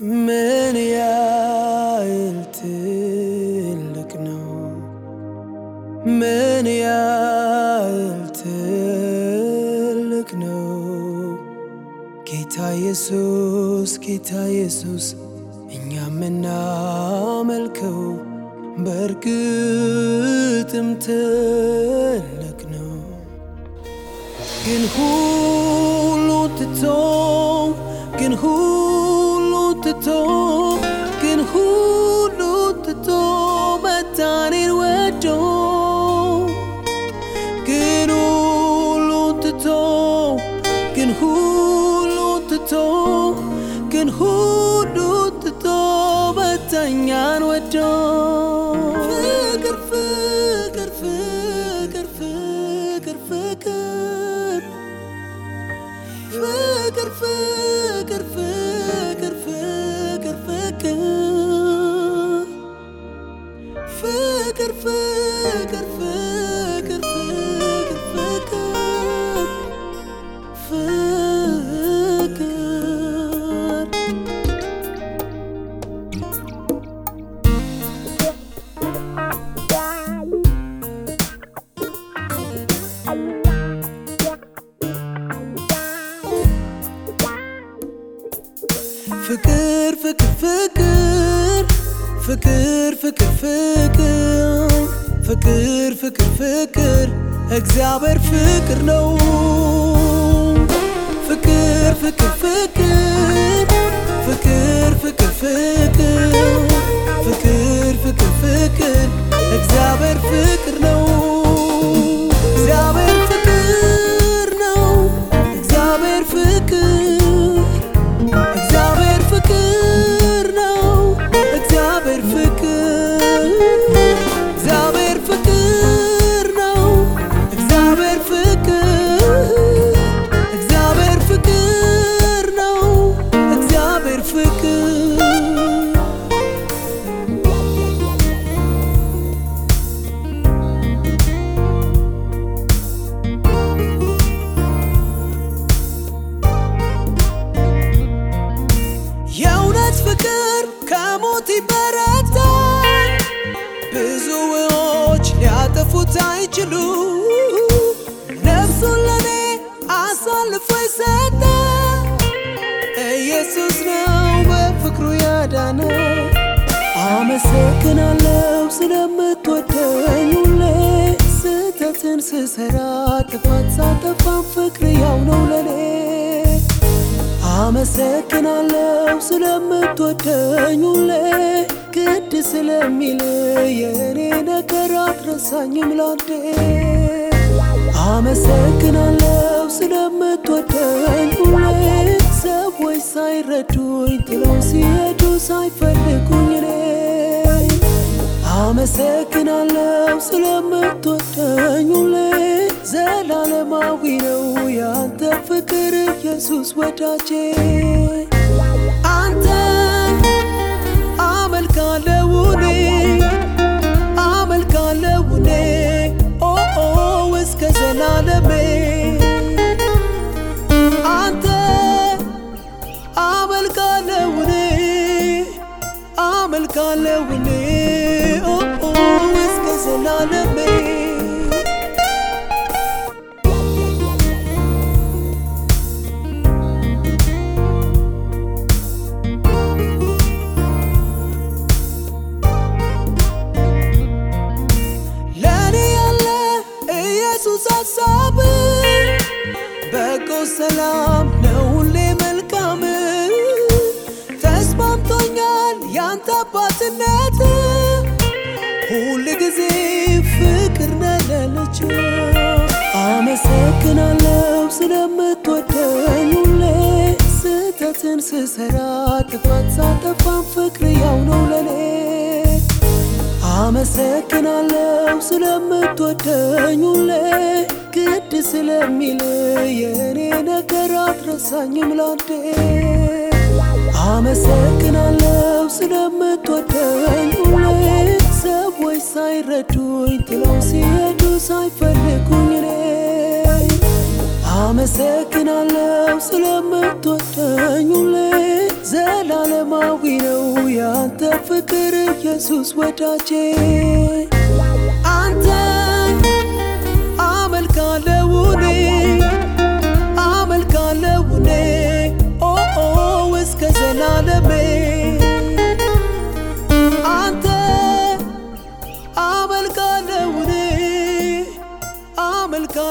من يا قلت لك نو من يا قلت لك نو ጌታ ኢየሱስ ጌታ ኢየሱስ እኛ የምናመልከው በእርግጥም ትልቅ ነው። ግን ሁሉ ትቶ ግን ሁሉ ግን ሁሉ ትቶ መተኛን ወዶ ፍቅር ፍቅር ፍቅር ፍቅር ፍቅር ፍቅር ፍቅር ፍቅር ፍቅር እግዚአብሔር ፍቅር ነው። ፍቅር ፍቅር ፍቅር ፍቅር ፍቅር ፍቅር ሊያጠፉት አይችሉ ነፍሱን ለኔ አሳልፎ የሰጠ ኢየሱስ ነው በፍቅሩ ያዳነ። አመሰግናለሁ ስለምትወደኝ ሁሌ ስህተትን ስሰራ ጥፋት ሳጠፋም ፍቅር ያው ነው ለኔ አመሰግናለሁ ስለምትወደኝ ሁሌ። ግድ ስለሚል የእኔ ነገር አትረሳኝም ላንዴ። አመሰግናለሁ ስለምትወደኝ ሁሌ። ሰዎች ሳይረዱኝ ጥለው ሲሄዱ ሳይፈልጉኝ እኔ። አመሰግናለሁ ስለምትወደኝ ሁሌ ዘላለማዊ ነው ያንተ ፍቅር ኢየሱስ ወዳጄ። አንተ አመልካለሁ እኔ አመልካለሁ እኔ ኦ እስከ ዘላለሜ። አንተ አመልካለሁ እኔ አመልካለሁ እኔ ኦ እስከ ዘላለሜ በጎ ሰላም ነው ሁሌ መልካም። ተስማምቶኛል ያንተ አባትነት። ሁል ጊዜ ፍቅር ነለለች። አመሰግናለሁ ስለምትወደኝ ሁሌ። ስህተትን ስሰራ ጥፋት ሳጠፋም ፍቅር ያው ነው ለኔ። አመሰግናለሁ ስለምትወደኝ ሁሌ ስለሚል የእኔ ነገር አትረሳኝም ላንዴ። አመሰግናለሁ ስለምትወደኝ ሁሌ ሰዎች ሳይረዱኝ ጥለው ሲሄዱ ሳይፈልጉኝ እኔ። አመሰግናለሁ ስለምትወደኝ ሁሌ ዘላለማዊ ነው ያንተ ፍቅር ኢየሱስ ወዳጄ